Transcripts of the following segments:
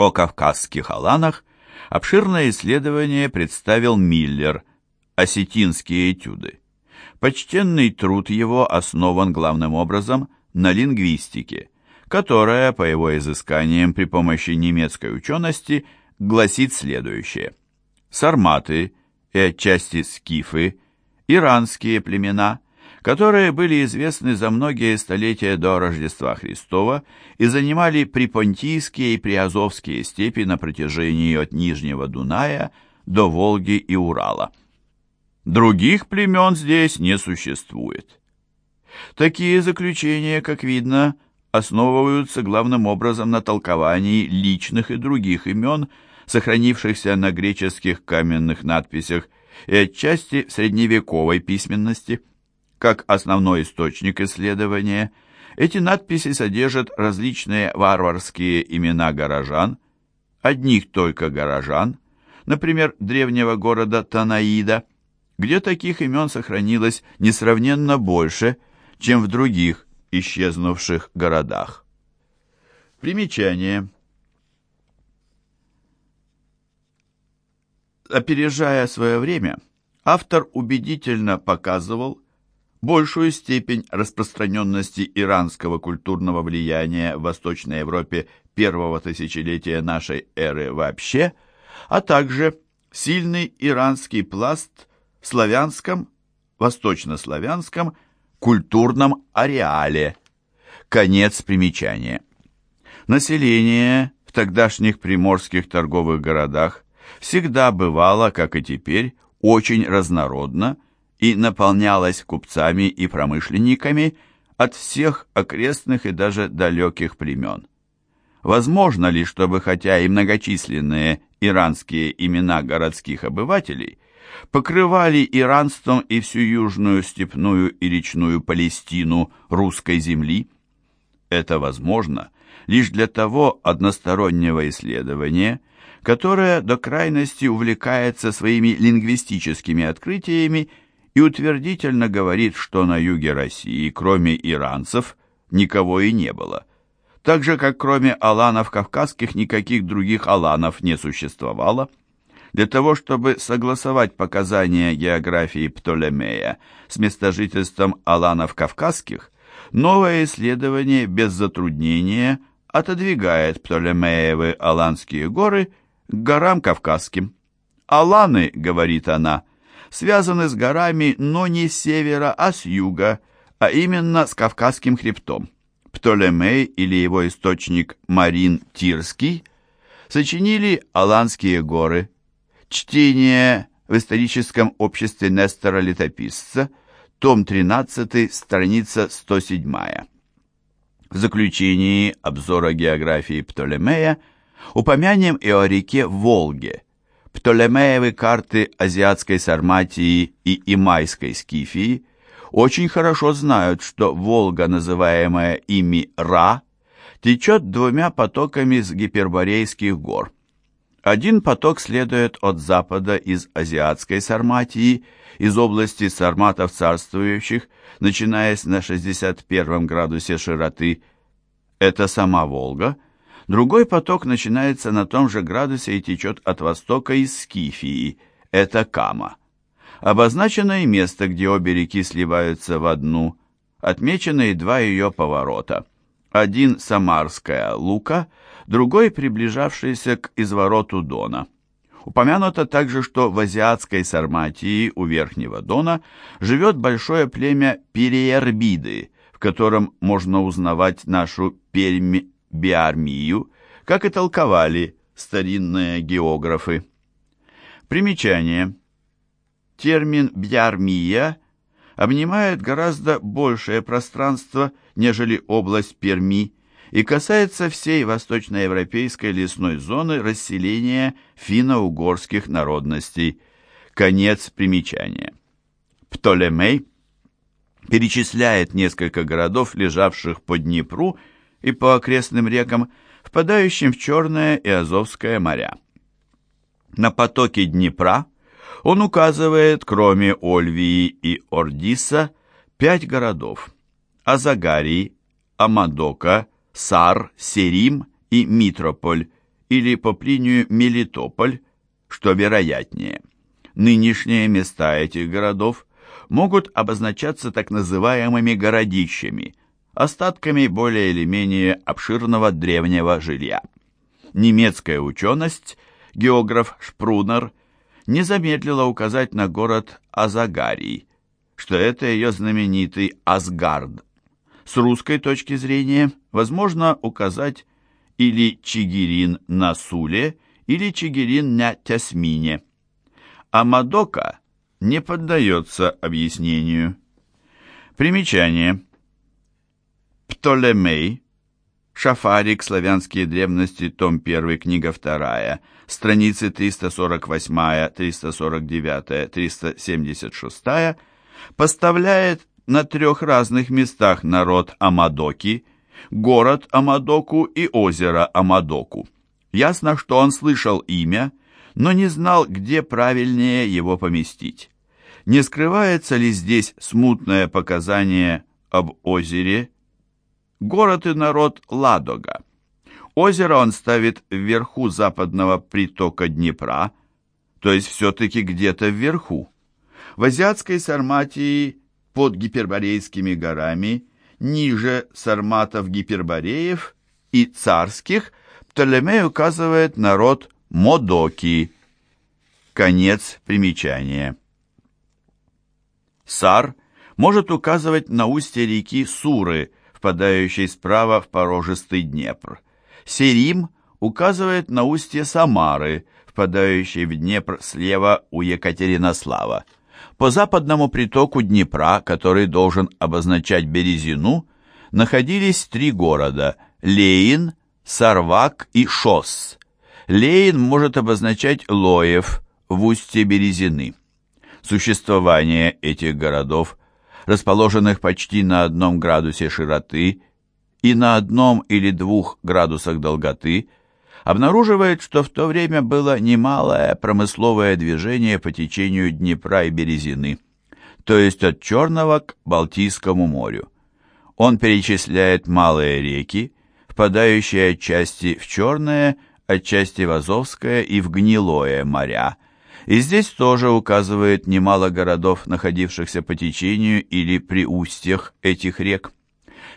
О кавказских аланах обширное исследование представил Миллер «Осетинские этюды». Почтенный труд его основан главным образом на лингвистике, которая, по его изысканиям при помощи немецкой учености, гласит следующее. Сарматы и отчасти скифы, иранские племена – которые были известны за многие столетия до Рождества Христова и занимали припонтийские и приазовские степи на протяжении от Нижнего Дуная до Волги и Урала. Других племен здесь не существует. Такие заключения, как видно, основываются главным образом на толковании личных и других имен, сохранившихся на греческих каменных надписях и отчасти средневековой письменности – как основной источник исследования, эти надписи содержат различные варварские имена горожан, одних только горожан, например, древнего города Танаида, где таких имен сохранилось несравненно больше, чем в других исчезнувших городах. Примечание. Опережая свое время, автор убедительно показывал, большую степень распространенности иранского культурного влияния в Восточной Европе первого тысячелетия нашей эры вообще, а также сильный иранский пласт в славянском, восточнославянском культурном ареале. Конец примечания. Население в тогдашних приморских торговых городах всегда бывало, как и теперь, очень разнородно, и наполнялась купцами и промышленниками от всех окрестных и даже далеких племен. Возможно ли, чтобы хотя и многочисленные иранские имена городских обывателей покрывали иранством и всю южную степную и речную Палестину русской земли? Это возможно лишь для того одностороннего исследования, которое до крайности увлекается своими лингвистическими открытиями и утвердительно говорит, что на юге России, кроме иранцев, никого и не было. Так же, как кроме аланов кавказских никаких других аланов не существовало. Для того, чтобы согласовать показания географии Птолемея с местожительством аланов кавказских, новое исследование без затруднения отодвигает Птолемеевы Аланские горы к горам Кавказским. «Аланы», — говорит она, — связаны с горами, но не с севера, а с юга, а именно с Кавказским хребтом. Птолемей или его источник Марин Тирский сочинили Аланские горы. Чтение в историческом обществе Нестора Летописца, том 13, страница 107. В заключении обзора географии Птолемея упомянем и о реке Волге – Птолемеевы карты азиатской Сарматии и Имайской Скифии очень хорошо знают, что Волга, называемая ими Ра, течет двумя потоками с гиперборейских гор. Один поток следует от запада из азиатской Сарматии, из области сарматов царствующих, начинаясь на 61 градусе широты. Это сама Волга – Другой поток начинается на том же градусе и течет от востока из Скифии. Это Кама. Обозначено и место, где обе реки сливаются в одну. Отмечены и два ее поворота. Один Самарская Лука, другой приближавшийся к извороту Дона. Упомянуто также, что в азиатской Сарматии у Верхнего Дона живет большое племя Периербиды, в котором можно узнавать нашу Пермь биармию, как и толковали старинные географы. Примечание. Термин «биармия» обнимает гораздо большее пространство, нежели область Перми, и касается всей восточноевропейской лесной зоны расселения финно-угорских народностей. Конец примечания. Птолемей перечисляет несколько городов, лежавших по Днепру и по окрестным рекам, впадающим в Черное и Азовское моря. На потоке Днепра он указывает, кроме Ольвии и Ордиса, пять городов – Азагарий, Амадока, Сар, Серим и Митрополь, или по Плинию Мелитополь, что вероятнее. Нынешние места этих городов могут обозначаться так называемыми городищами, остатками более или менее обширного древнего жилья. Немецкая ученость, географ Шпрунер, не замедлила указать на город Азагарий, что это ее знаменитый Асгард. С русской точки зрения возможно указать или Чигирин на Суле, или Чигирин на Тясмине. А Мадока не поддается объяснению. Примечание. Птолемей. Шафарик. Славянские древности. Том 1. Книга 2. Страницы 348, 349, 376. Поставляет на трех разных местах народ Амадоки, город Амадоку и озеро Амадоку. Ясно, что он слышал имя, но не знал, где правильнее его поместить. Не скрывается ли здесь смутное показание об озере? Город и народ Ладога. Озеро он ставит вверху западного притока Днепра, то есть все-таки где-то вверху. В азиатской Сарматии под Гиперборейскими горами, ниже Сарматов-Гипербореев и Царских, Птолемей указывает народ Модоки. Конец примечания. Сар может указывать на устье реки Суры, впадающей справа в порожистый Днепр. Серим указывает на устье Самары, впадающей в Днепр слева у Екатеринослава. По западному притоку Днепра, который должен обозначать Березину, находились три города – Леин, Сарвак и Шос. Леин может обозначать Лоев в устье Березины. Существование этих городов, расположенных почти на одном градусе широты и на одном или двух градусах долготы, обнаруживает, что в то время было немалое промысловое движение по течению Днепра и Березины, то есть от Черного к Балтийскому морю. Он перечисляет малые реки, впадающие отчасти в Черное, отчасти в Азовское и в Гнилое моря, и здесь тоже указывает немало городов, находившихся по течению или при устьях этих рек.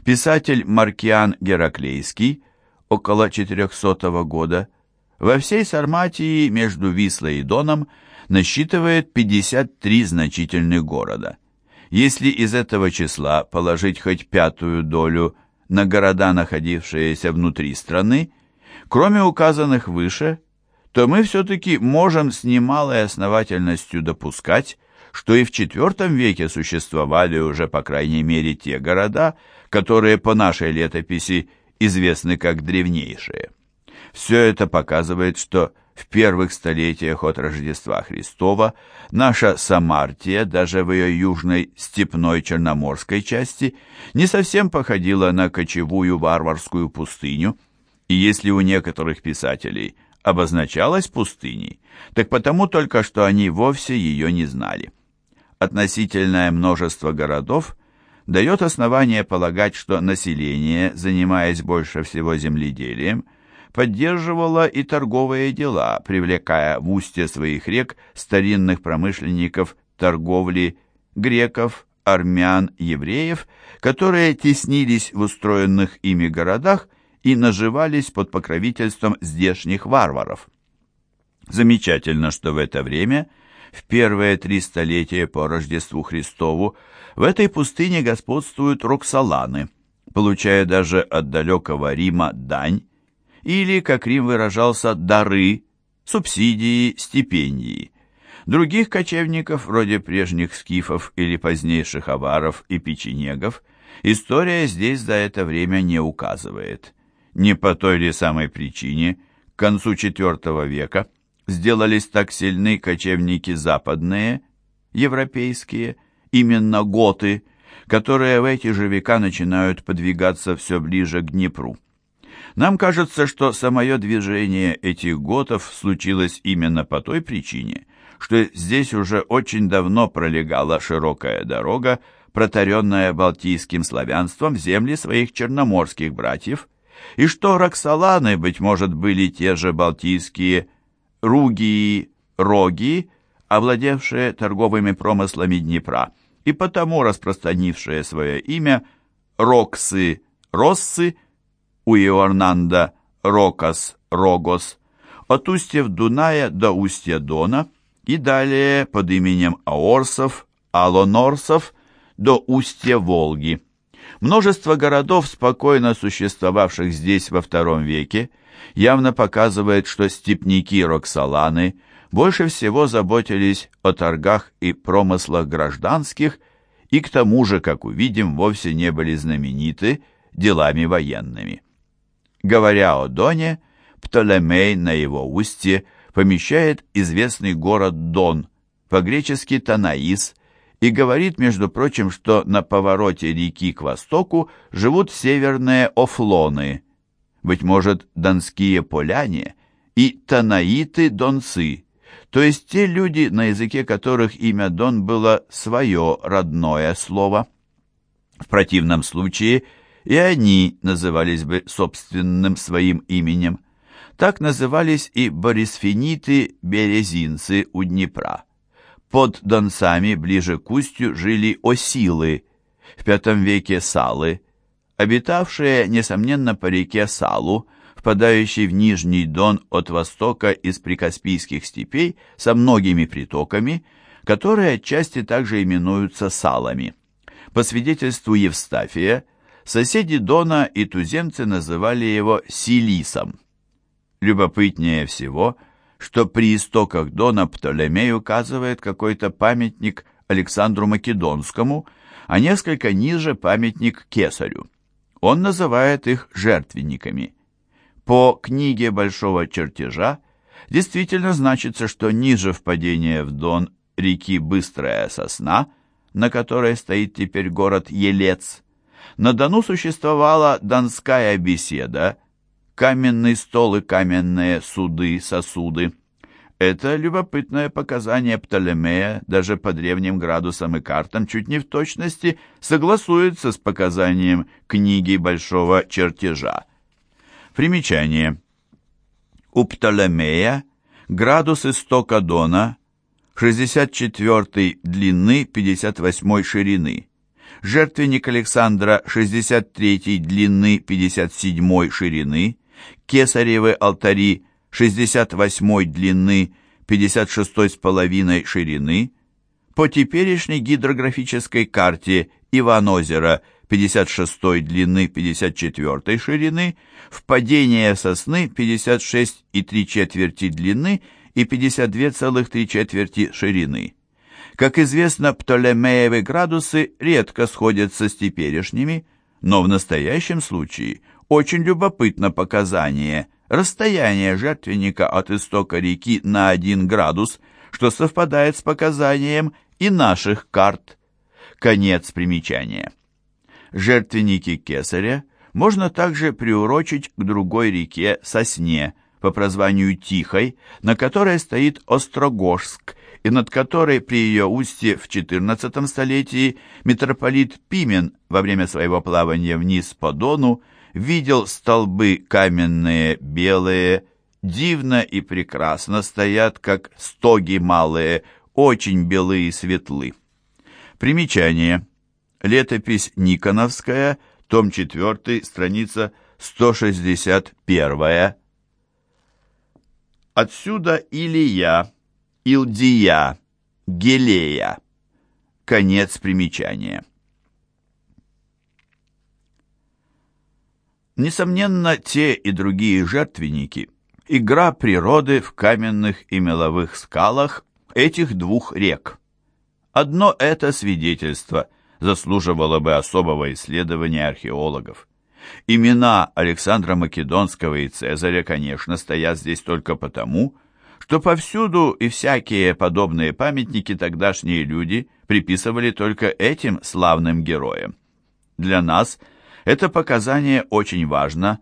Писатель Маркиан Гераклейский около 400 года во всей Сарматии между Вислой и Доном насчитывает 53 значительных города. Если из этого числа положить хоть пятую долю на города, находившиеся внутри страны, кроме указанных выше, то мы все-таки можем с немалой основательностью допускать, что и в IV веке существовали уже по крайней мере те города, которые по нашей летописи известны как древнейшие. Все это показывает, что в первых столетиях от Рождества Христова наша Самартия, даже в ее южной степной черноморской части, не совсем походила на кочевую варварскую пустыню, и если у некоторых писателей обозначалась пустыней, так потому только что они вовсе ее не знали. Относительное множество городов дает основание полагать, что население, занимаясь больше всего земледелием, поддерживала и торговые дела, привлекая в устье своих рек старинных промышленников торговли, греков, армян, евреев, которые теснились в устроенных ими городах и наживались под покровительством здешних варваров. Замечательно, что в это время, в первые три столетия по Рождеству Христову, в этой пустыне господствуют роксоланы, получая даже от далекого Рима дань, или, как Рим выражался, дары, субсидии, стипендии. Других кочевников, вроде прежних скифов или позднейших аваров и печенегов, история здесь за это время не указывает. Не по той ли самой причине к концу IV века сделались так сильны кочевники западные, европейские, именно готы, которые в эти же века начинают подвигаться все ближе к Днепру. Нам кажется, что самое движение этих готов случилось именно по той причине, что здесь уже очень давно пролегала широкая дорога, протаренная балтийским славянством в земли своих черноморских братьев, и что Роксоланы, быть может, были те же балтийские ругии, роги, овладевшие торговыми промыслами Днепра, и потому распространившие свое имя Роксы, Россы, у Иорнанда Рокос, Рогос, от устьев Дуная до устья Дона и далее под именем Аорсов, Алонорсов до устья Волги. Множество городов, спокойно существовавших здесь во II веке, явно показывает, что степники Роксоланы больше всего заботились о торгах и промыслах гражданских и к тому же, как увидим, вовсе не были знамениты делами военными. Говоря о Доне, Птолемей на его устье помещает известный город Дон, по-гречески Танаис, и говорит, между прочим, что на повороте реки к востоку живут северные офлоны, быть может, донские поляне и танаиты-донцы, то есть те люди, на языке которых имя Дон было свое родное слово. В противном случае и они назывались бы собственным своим именем. Так назывались и борисфиниты-березинцы у Днепра. Под Донцами ближе к устью жили осилы, в V веке салы, обитавшие, несомненно, по реке Салу, впадающей в Нижний Дон от востока из прикаспийских степей со многими притоками, которые отчасти также именуются салами. По свидетельству Евстафия, соседи Дона и туземцы называли его Силисом. Любопытнее всего – что при истоках Дона Птолемей указывает какой-то памятник Александру Македонскому, а несколько ниже памятник Кесарю. Он называет их жертвенниками. По книге Большого чертежа действительно значится, что ниже впадения в Дон реки Быстрая Сосна, на которой стоит теперь город Елец, на Дону существовала Донская беседа, каменный стол и каменные суды, сосуды. Это любопытное показание Птолемея даже по древним градусам и картам чуть не в точности согласуется с показанием книги Большого чертежа. Примечание. У Птолемея градус истока Дона 64 длины, 58 ширины. Жертвенник Александра 63 длины, 57 ширины. Кесаревы алтари 68 длины, 56 с половиной ширины. По теперешней гидрографической карте Иванозера 56 длины, 54 ширины, впадение сосны 56 и 3 четверти длины и 52,3 четверти ширины. Как известно, Птолемеевы градусы редко сходятся с теперешними, но в настоящем случае – очень любопытно показание расстояние жертвенника от истока реки на 1 градус, что совпадает с показанием и наших карт. Конец примечания. Жертвенники Кесаря можно также приурочить к другой реке Сосне, по прозванию Тихой, на которой стоит Острогожск, и над которой при ее устье в XIV столетии митрополит Пимен во время своего плавания вниз по Дону видел столбы каменные, белые, дивно и прекрасно стоят, как стоги малые, очень белые и светлы. Примечание. Летопись Никоновская, том 4, страница 161. Отсюда Илия, Илдия, Гелея. Конец примечания. Несомненно, те и другие жертвенники – игра природы в каменных и меловых скалах этих двух рек. Одно это свидетельство заслуживало бы особого исследования археологов. Имена Александра Македонского и Цезаря, конечно, стоят здесь только потому, что повсюду и всякие подобные памятники тогдашние люди приписывали только этим славным героям. Для нас – это показание очень важно,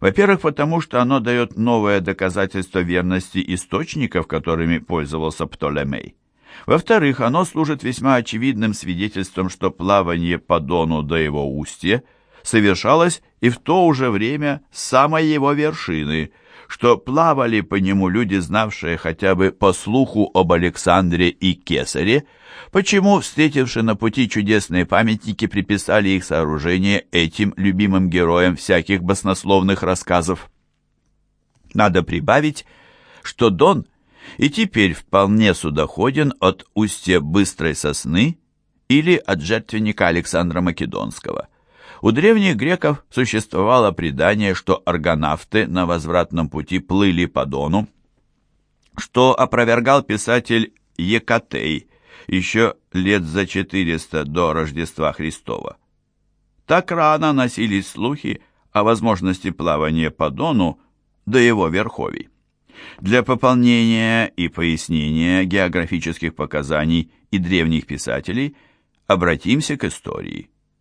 во-первых, потому что оно дает новое доказательство верности источников, которыми пользовался Птолемей. Во-вторых, оно служит весьма очевидным свидетельством, что плавание по Дону до его устья совершалось и в то уже время с самой его вершины, что плавали по нему люди, знавшие хотя бы по слуху об Александре и Кесаре, почему, встретивши на пути чудесные памятники, приписали их сооружение этим любимым героям всяких баснословных рассказов. Надо прибавить, что Дон и теперь вполне судоходен от устья Быстрой Сосны или от жертвенника Александра Македонского. У древних греков существовало предание, что аргонавты на возвратном пути плыли по Дону, что опровергал писатель Екатей еще лет за 400 до Рождества Христова. Так рано носились слухи о возможности плавания по Дону до его верховий. Для пополнения и пояснения географических показаний и древних писателей обратимся к истории.